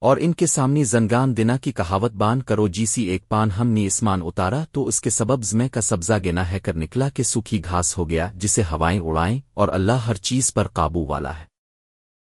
اور ان کے سامنے زنگان دنا کی کہاوت بان کرو جیسی ایک پان ہم نے اسمان اتارا تو اس کے سبب زمے کا سبزہ گنا ہے کر نکلا کہ سوکھی گھاس ہو گیا جسے ہوائیں اڑائیں اور اللہ ہر چیز پر قابو والا ہے۔